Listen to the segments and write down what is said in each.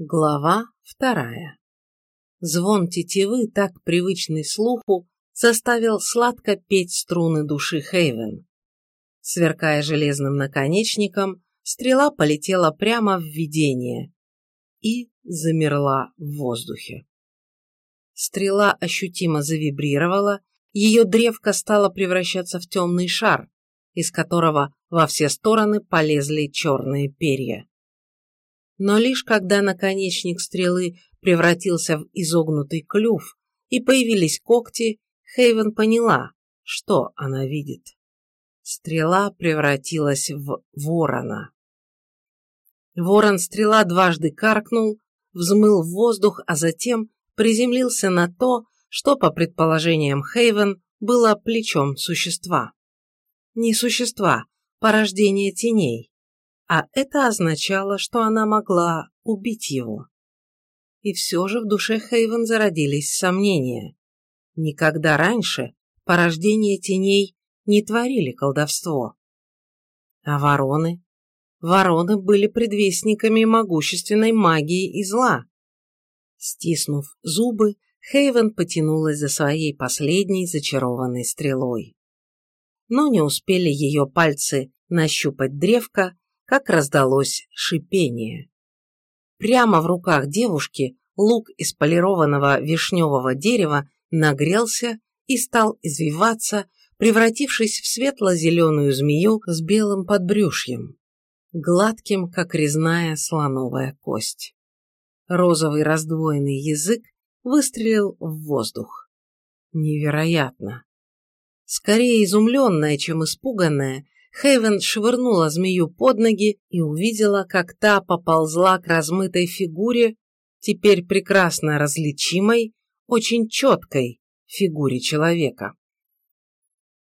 Глава вторая. Звон тетивы, так привычный слуху, заставил сладко петь струны души Хейвен. Сверкая железным наконечником, стрела полетела прямо в видение и замерла в воздухе. Стрела ощутимо завибрировала, ее древко стало превращаться в темный шар, из которого во все стороны полезли черные перья. Но лишь когда наконечник стрелы превратился в изогнутый клюв и появились когти, Хейвен поняла, что она видит. Стрела превратилась в ворона. Ворон-стрела дважды каркнул, взмыл в воздух, а затем приземлился на то, что, по предположениям Хейвен, было плечом существа. Не существа, порождение теней а это означало, что она могла убить его. И все же в душе Хейвен зародились сомнения. Никогда раньше порождение теней не творили колдовство. А вороны? Вороны были предвестниками могущественной магии и зла. Стиснув зубы, Хейвен потянулась за своей последней зачарованной стрелой. Но не успели ее пальцы нащупать древко, как раздалось шипение. Прямо в руках девушки лук из полированного вишневого дерева нагрелся и стал извиваться, превратившись в светло-зеленую змею с белым подбрюшьем, гладким, как резная слоновая кость. Розовый раздвоенный язык выстрелил в воздух. Невероятно! Скорее изумленная, чем испуганная, Хейвен швырнула змею под ноги и увидела, как та поползла к размытой фигуре, теперь прекрасно различимой, очень четкой фигуре человека.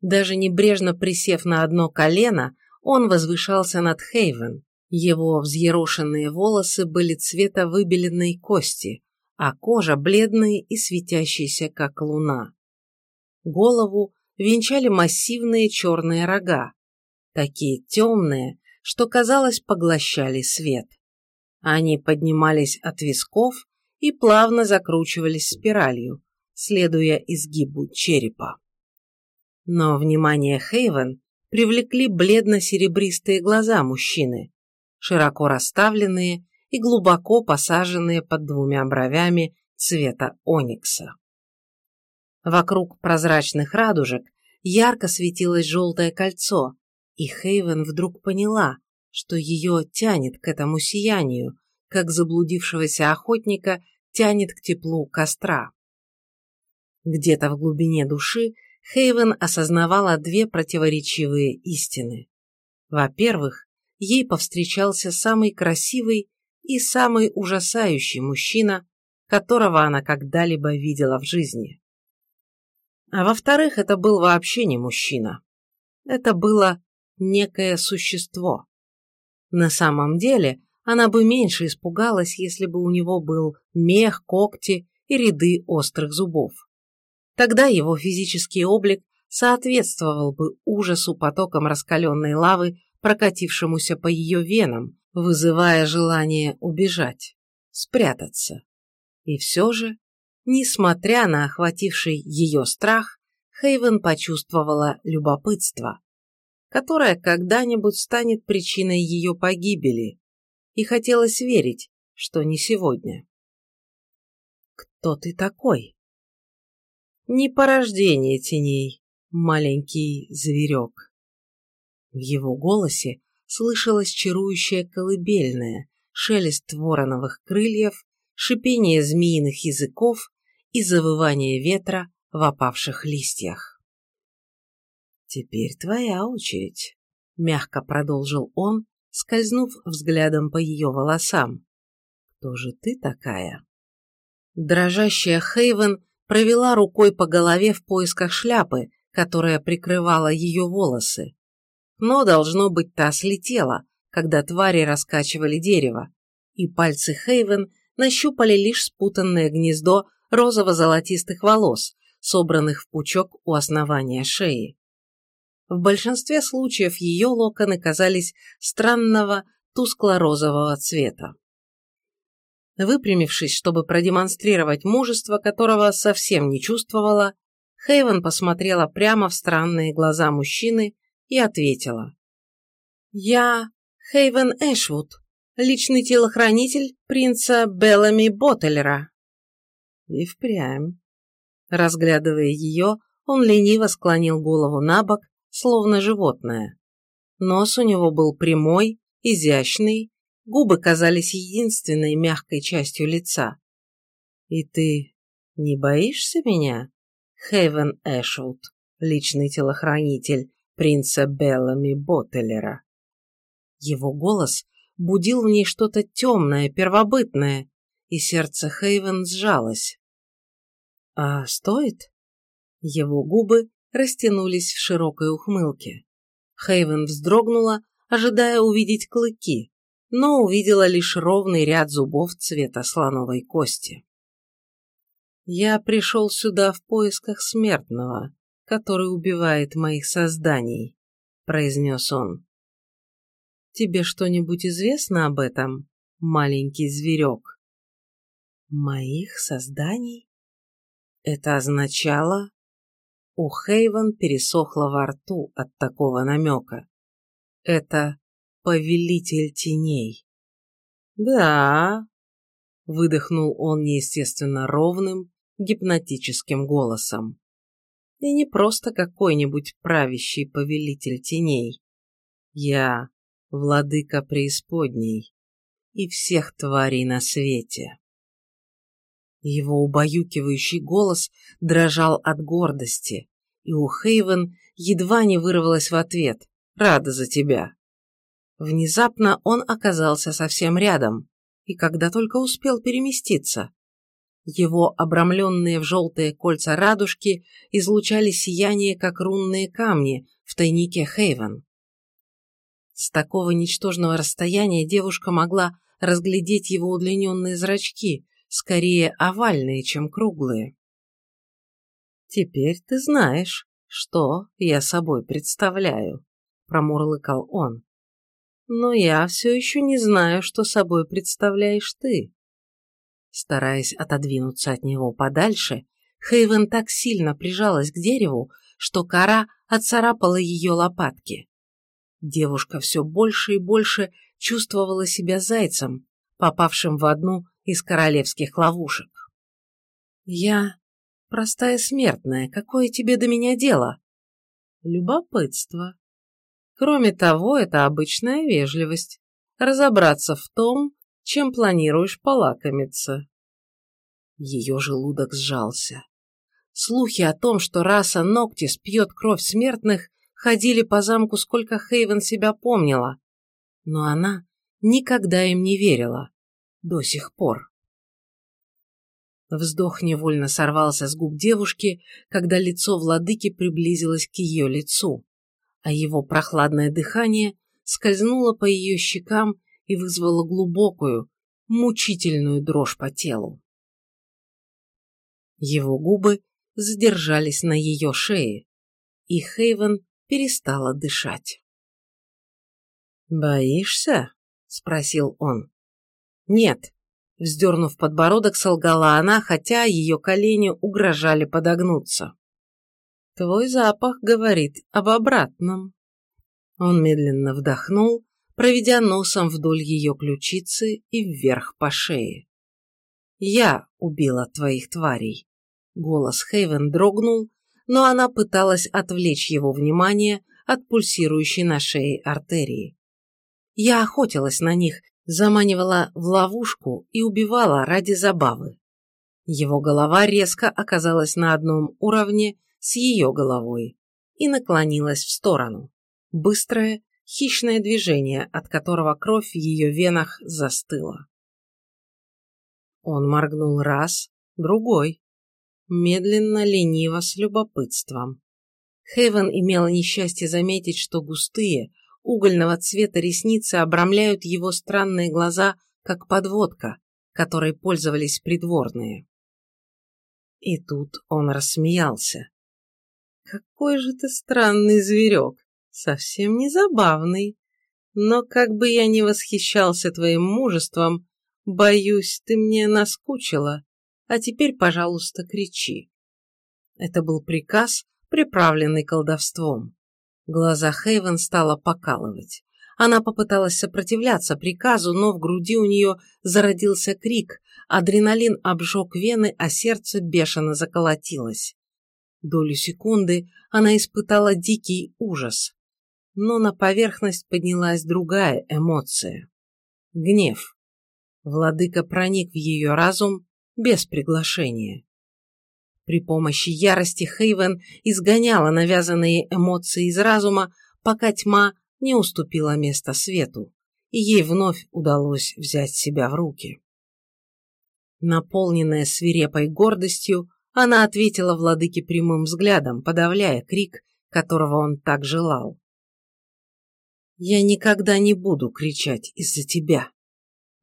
Даже небрежно присев на одно колено, он возвышался над Хейвен. Его взъерошенные волосы были цвета выбеленной кости, а кожа бледной и светящейся, как луна. Голову венчали массивные черные рога, такие темные, что, казалось, поглощали свет. Они поднимались от висков и плавно закручивались спиралью, следуя изгибу черепа. Но внимание Хейвен привлекли бледно-серебристые глаза мужчины, широко расставленные и глубоко посаженные под двумя бровями цвета оникса. Вокруг прозрачных радужек ярко светилось желтое кольцо, и Хейвен вдруг поняла, что ее тянет к этому сиянию, как заблудившегося охотника тянет к теплу костра. Где-то в глубине души Хейвен осознавала две противоречивые истины. Во-первых, ей повстречался самый красивый и самый ужасающий мужчина, которого она когда-либо видела в жизни. А во-вторых, это был вообще не мужчина. Это было некое существо. На самом деле, она бы меньше испугалась, если бы у него был мех, когти и ряды острых зубов. Тогда его физический облик соответствовал бы ужасу потоком раскаленной лавы, прокатившемуся по ее венам, вызывая желание убежать, спрятаться. И все же, несмотря на охвативший ее страх, Хейвен почувствовала любопытство которая когда-нибудь станет причиной ее погибели, и хотелось верить, что не сегодня. «Кто ты такой?» «Не порождение теней, маленький зверек». В его голосе слышалось чарующее колыбельное, шелест вороновых крыльев, шипение змеиных языков и завывание ветра в опавших листьях. «Теперь твоя очередь», — мягко продолжил он, скользнув взглядом по ее волосам. «Кто же ты такая?» Дрожащая Хейвен провела рукой по голове в поисках шляпы, которая прикрывала ее волосы. Но, должно быть, та слетела, когда твари раскачивали дерево, и пальцы Хейвен нащупали лишь спутанное гнездо розово-золотистых волос, собранных в пучок у основания шеи. В большинстве случаев ее локоны казались странного тускло-розового цвета. Выпрямившись, чтобы продемонстрировать мужество, которого совсем не чувствовала, Хейвен посмотрела прямо в странные глаза мужчины и ответила. «Я Хейвен Эшвуд, личный телохранитель принца Беллами Боттелера». И впрямь. Разглядывая ее, он лениво склонил голову на бок, словно животное. Нос у него был прямой, изящный, губы казались единственной мягкой частью лица. «И ты не боишься меня, Хейвен Эшвуд, личный телохранитель принца Беллами Боттелера?» Его голос будил в ней что-то темное, первобытное, и сердце Хейвен сжалось. «А стоит?» Его губы растянулись в широкой ухмылке. Хейвен вздрогнула, ожидая увидеть клыки, но увидела лишь ровный ряд зубов цвета слоновой кости. «Я пришел сюда в поисках смертного, который убивает моих созданий», — произнес он. «Тебе что-нибудь известно об этом, маленький зверек?» «Моих созданий?» Это означало... У Хейвен пересохло во рту от такого намека. Это повелитель теней. Да, выдохнул он неестественно ровным, гипнотическим голосом. И не просто какой-нибудь правящий повелитель теней. Я владыка преисподней и всех тварей на свете. Его убаюкивающий голос дрожал от гордости, и у Хейвен едва не вырвалось в ответ «Рада за тебя». Внезапно он оказался совсем рядом, и когда только успел переместиться. Его обрамленные в желтые кольца радужки излучали сияние, как рунные камни в тайнике Хейвен. С такого ничтожного расстояния девушка могла разглядеть его удлиненные зрачки, скорее овальные, чем круглые. «Теперь ты знаешь, что я собой представляю», — промурлыкал он. «Но я все еще не знаю, что собой представляешь ты». Стараясь отодвинуться от него подальше, Хейвен так сильно прижалась к дереву, что кора отцарапала ее лопатки. Девушка все больше и больше чувствовала себя зайцем, попавшим в одну из королевских ловушек. «Я простая смертная, какое тебе до меня дело?» «Любопытство. Кроме того, это обычная вежливость. Разобраться в том, чем планируешь полакомиться». Ее желудок сжался. Слухи о том, что раса Ноктис пьет кровь смертных, ходили по замку, сколько Хейвен себя помнила, но она никогда им не верила до сих пор. Вздох невольно сорвался с губ девушки, когда лицо владыки приблизилось к ее лицу, а его прохладное дыхание скользнуло по ее щекам и вызвало глубокую, мучительную дрожь по телу. Его губы задержались на ее шее, и Хейвен перестала дышать. «Боишься?» — спросил он. «Нет», — вздернув подбородок, солгала она, хотя ее колени угрожали подогнуться. «Твой запах говорит об обратном». Он медленно вдохнул, проведя носом вдоль ее ключицы и вверх по шее. «Я убила твоих тварей». Голос Хейвен дрогнул, но она пыталась отвлечь его внимание от пульсирующей на шее артерии. Я охотилась на них заманивала в ловушку и убивала ради забавы. Его голова резко оказалась на одном уровне с ее головой и наклонилась в сторону. Быстрое, хищное движение, от которого кровь в ее венах застыла. Он моргнул раз, другой. Медленно, лениво, с любопытством. Хейвен имела несчастье заметить, что густые, угольного цвета ресницы обрамляют его странные глаза, как подводка, которой пользовались придворные. И тут он рассмеялся. «Какой же ты странный зверек, совсем не забавный. Но как бы я ни восхищался твоим мужеством, Боюсь, ты мне наскучила, а теперь, пожалуйста, кричи. Это был приказ, приправленный колдовством. Глаза Хейвен стало покалывать. Она попыталась сопротивляться приказу, но в груди у нее зародился крик, адреналин обжег вены, а сердце бешено заколотилось. Долю секунды она испытала дикий ужас. Но на поверхность поднялась другая эмоция. Гнев. Владыка проник в ее разум без приглашения. При помощи ярости Хейвен изгоняла навязанные эмоции из разума, пока тьма не уступила место свету, и ей вновь удалось взять себя в руки. Наполненная свирепой гордостью, она ответила владыке прямым взглядом, подавляя крик, которого он так желал. «Я никогда не буду кричать из-за тебя».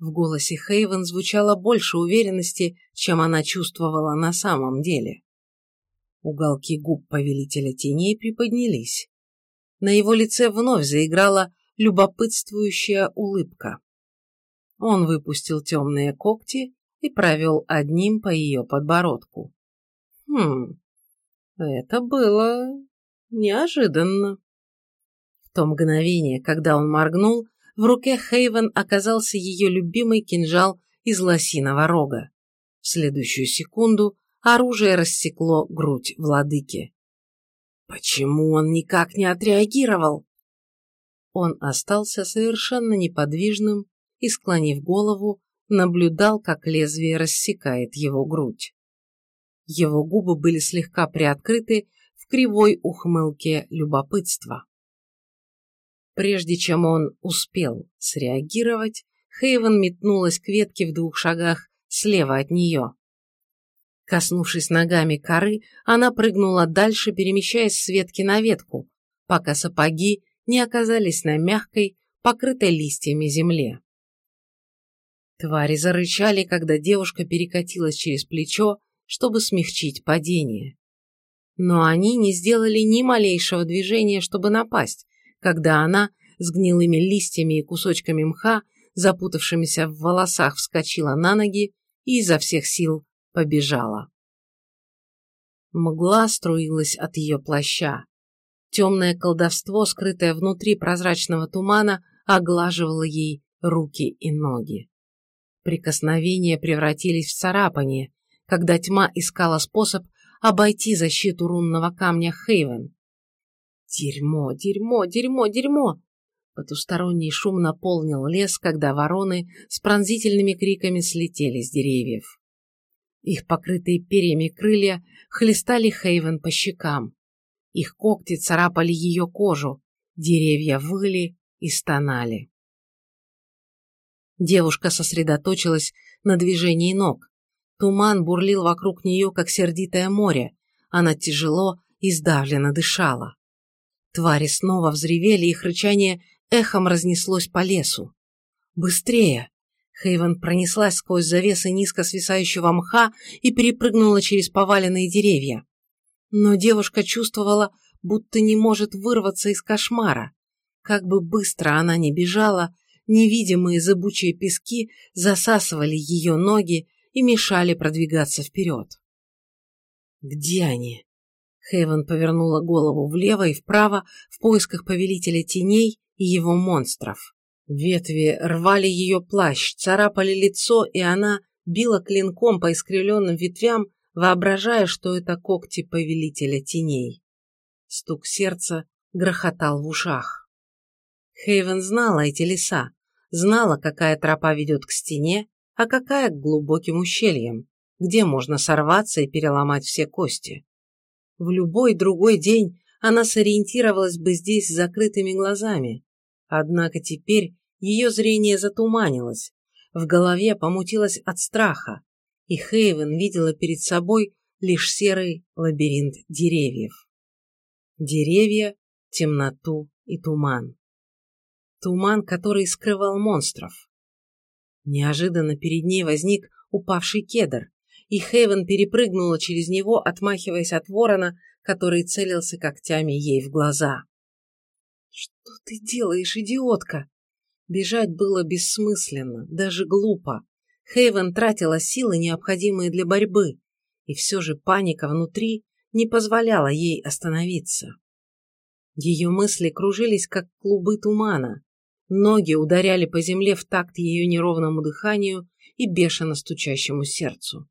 В голосе Хейвен звучало больше уверенности, чем она чувствовала на самом деле. Уголки губ повелителя теней приподнялись. На его лице вновь заиграла любопытствующая улыбка. Он выпустил темные когти и провел одним по ее подбородку. Хм, это было неожиданно. В то мгновение, когда он моргнул, в руке Хейвен оказался ее любимый кинжал из лосиного рога. В следующую секунду оружие рассекло грудь владыки. Почему он никак не отреагировал? Он остался совершенно неподвижным и, склонив голову, наблюдал, как лезвие рассекает его грудь. Его губы были слегка приоткрыты в кривой ухмылке любопытства. Прежде чем он успел среагировать, Хейвен метнулась к ветке в двух шагах слева от нее. Коснувшись ногами коры, она прыгнула дальше, перемещаясь с ветки на ветку, пока сапоги не оказались на мягкой, покрытой листьями земле. Твари зарычали, когда девушка перекатилась через плечо, чтобы смягчить падение. Но они не сделали ни малейшего движения, чтобы напасть, когда она с гнилыми листьями и кусочками мха, запутавшимися в волосах, вскочила на ноги и изо всех сил побежала. Мгла струилась от ее плаща. Темное колдовство, скрытое внутри прозрачного тумана, оглаживало ей руки и ноги. Прикосновения превратились в царапание, когда тьма искала способ обойти защиту рунного камня Хейвен. Дерьмо, дерьмо, дерьмо, дерьмо! Потусторонний шум наполнил лес, когда вороны с пронзительными криками слетели с деревьев. Их покрытые перьями крылья хлестали Хейвен по щекам. Их когти царапали ее кожу, деревья выли и стонали. Девушка сосредоточилась на движении ног. Туман бурлил вокруг нее, как сердитое море. Она тяжело и сдавленно дышала. Твари снова взревели, их рычание эхом разнеслось по лесу. «Быстрее!» Хейвен пронеслась сквозь завесы низко свисающего мха и перепрыгнула через поваленные деревья. Но девушка чувствовала, будто не может вырваться из кошмара. Как бы быстро она ни бежала, невидимые зыбучие пески засасывали ее ноги и мешали продвигаться вперед. «Где они?» Хейвен повернула голову влево и вправо в поисках повелителя теней и его монстров. Ветви рвали ее плащ, царапали лицо, и она била клинком по искривленным ветвям, воображая, что это когти повелителя теней. Стук сердца грохотал в ушах. Хейвен знала эти леса, знала, какая тропа ведет к стене, а какая к глубоким ущельям, где можно сорваться и переломать все кости. В любой другой день она сориентировалась бы здесь с закрытыми глазами, однако теперь ее зрение затуманилось, в голове помутилось от страха, и Хейвен видела перед собой лишь серый лабиринт деревьев. Деревья, темноту и туман. Туман, который скрывал монстров. Неожиданно перед ней возник упавший кедр, и Хейвен перепрыгнула через него, отмахиваясь от ворона, который целился когтями ей в глаза. «Что ты делаешь, идиотка?» Бежать было бессмысленно, даже глупо. Хейвен тратила силы, необходимые для борьбы, и все же паника внутри не позволяла ей остановиться. Ее мысли кружились, как клубы тумана, ноги ударяли по земле в такт ее неровному дыханию и бешено стучащему сердцу.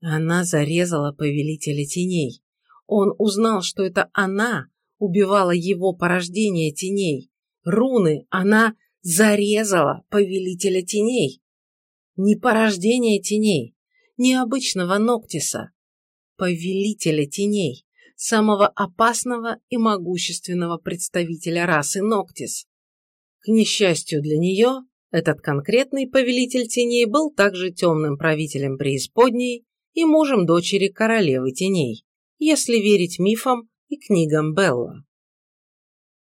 Она зарезала повелителя теней. Он узнал, что это она убивала его порождение теней. Руны она зарезала повелителя теней. Не порождение теней, не обычного Ноктиса, повелителя теней, самого опасного и могущественного представителя расы Ноктис. К несчастью для нее, этот конкретный повелитель теней был также темным правителем преисподней и мужем дочери королевы теней, если верить мифам и книгам Белла.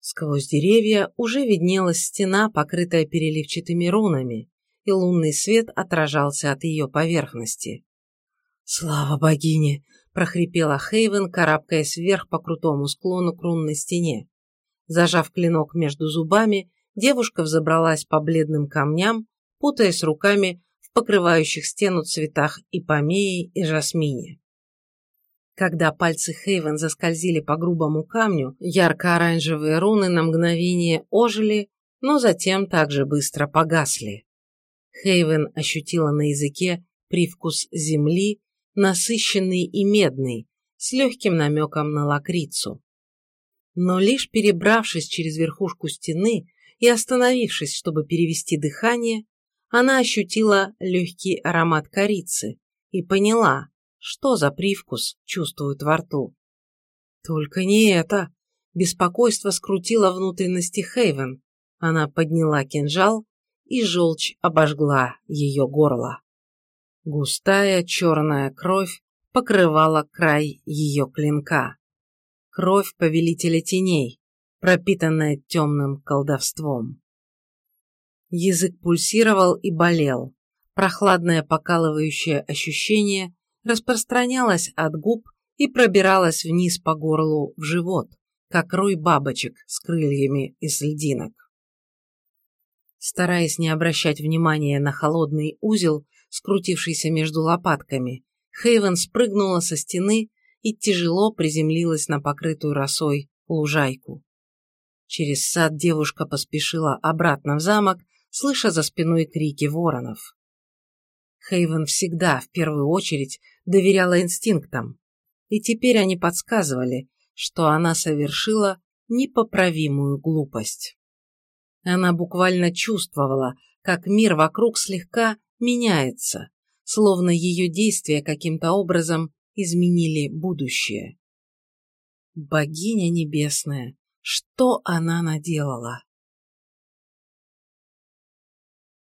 Сквозь деревья уже виднелась стена, покрытая переливчатыми рунами, и лунный свет отражался от ее поверхности. «Слава богине!» – прохрипела Хейвен, карабкаясь вверх по крутому склону к рунной стене. Зажав клинок между зубами, девушка взобралась по бледным камням, путаясь руками покрывающих стену цветах и помеи, и жасмине. Когда пальцы Хейвен заскользили по грубому камню, ярко-оранжевые руны на мгновение ожили, но затем также быстро погасли. Хейвен ощутила на языке привкус земли, насыщенный и медный, с легким намеком на лакрицу. Но лишь перебравшись через верхушку стены и остановившись, чтобы перевести дыхание, она ощутила легкий аромат корицы и поняла, что за привкус чувствует во рту. Только не это. Беспокойство скрутило внутренности Хейвен. Она подняла кинжал и желчь обожгла ее горло. Густая черная кровь покрывала край ее клинка. Кровь повелителя теней, пропитанная темным колдовством. Язык пульсировал и болел. Прохладное покалывающее ощущение распространялось от губ и пробиралось вниз по горлу в живот, как рой бабочек с крыльями из льдинок. Стараясь не обращать внимания на холодный узел, скрутившийся между лопатками, Хейвен спрыгнула со стены и тяжело приземлилась на покрытую росой лужайку. Через сад девушка поспешила обратно в замок, слыша за спиной крики воронов. Хейвен всегда, в первую очередь, доверяла инстинктам, и теперь они подсказывали, что она совершила непоправимую глупость. Она буквально чувствовала, как мир вокруг слегка меняется, словно ее действия каким-то образом изменили будущее. Богиня небесная, что она наделала?